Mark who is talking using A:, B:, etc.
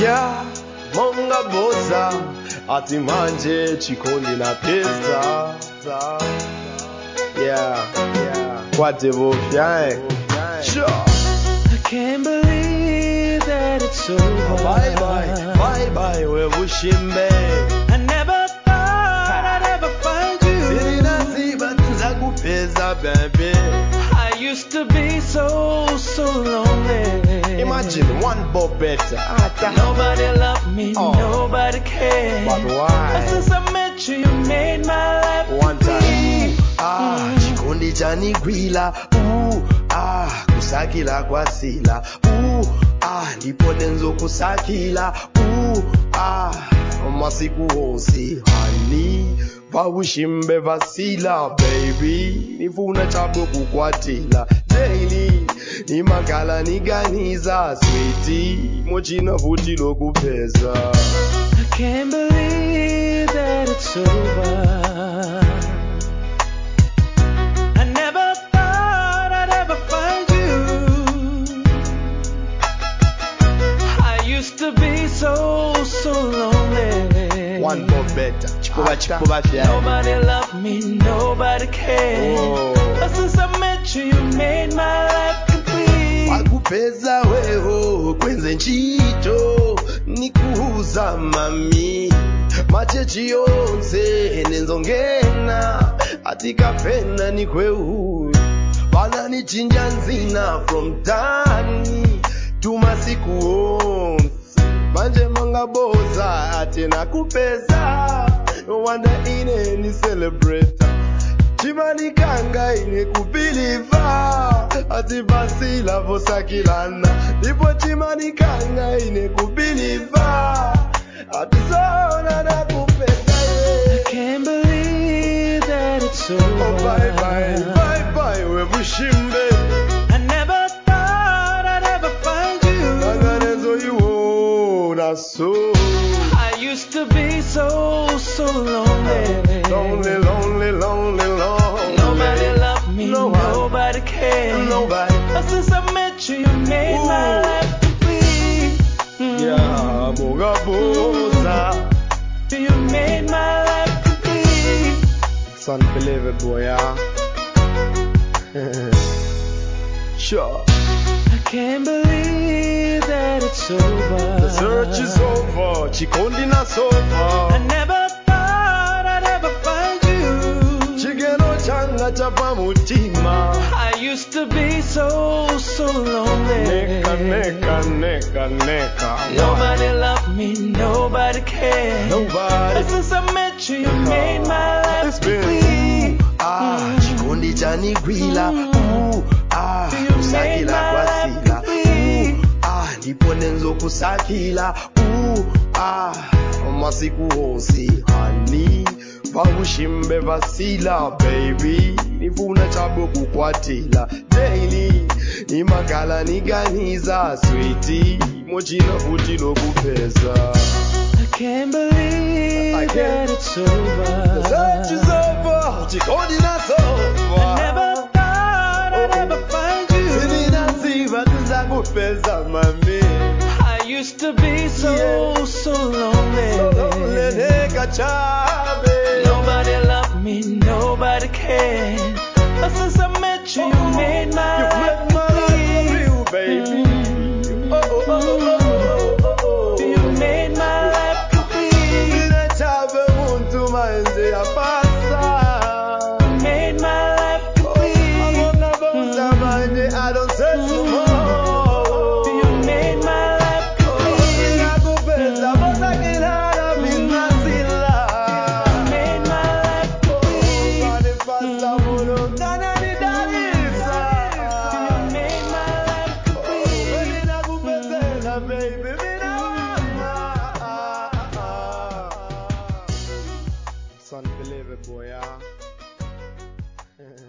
A: yeah monga boza ati manje chikondi na pesa yeah yeah kwate bofya eh sure
B: I can't believe that it's over.
A: bye bye bye bye we bushimbe
B: I never thought I'd ever find you.
A: sirinasiba nzakupeza baby
B: I used to be so, so lonely.
A: Imagine one bob better.
B: Nobody loved me,
A: Oh.
B: nobody cared.
A: but
B: But since I met you, you made my life
A: one time.
B: complete.
A: ah chikondi chanigwila uh, ah kusakila kwasila. Uh, ah ndipo nenzokusakila uh, ah masiku onse hani vavushimbe vasila baby. Nifuna chabo kukwatila. Daily niganiza switi mochina
B: I can't believe that it's over. I never thought I'd ever find you. I used to be so, so lonely.
A: one bob better chikuba chikuba
B: Nobody loved me, nobody cared.
A: Oh.
B: But since I met you, you made my life
A: wakupeza weho kwenze ntchito nikuuza mami. Machechi yonse nenzongena atikapena nikweuyu vananichinja nzina from tani tumasiku onse manje mangaboza atena kupeza wanda ine ni celebrata chimanikanga ine kupiliva ati basi lavosakilana ndipo chimanikanga ine kupiliva ati zona nakupeza
B: I can't believe that it's over.
A: oh, bye bye bye bye webushimbe
B: I never thought I'd ever find you.
A: iwona so.
B: I used to be so, so lonely.
A: Lonely mungaboza
B: You made my life complete.
A: It's unbelievable, yeah. sure.
B: I can't believe that it's over.
A: The search is over. Chikondi na
B: I never thought I'd ever find you.
A: Chigeno changa chapa mutima.
B: I used to be so, so lonely.
A: Neka, neka, neka, neka.
B: Nobody loved me, nobody cared. But
A: Nobody.
B: since I met you, you made my life
A: It's been
B: complete.
A: Ah, chikondi chanigwila. Ooh, ah,
B: You made
A: kusakila
B: my life
A: kwasila.
B: complete.
A: Ooh, ah, ndipo nenzokusakila. Ooh, ah, masiku onse hani vakushimbe vasila baby nifuna chabo kukwatila daily nimagala niganiza switi mochina futi lokupeza
B: Ooh. unbelievable,
A: yeah.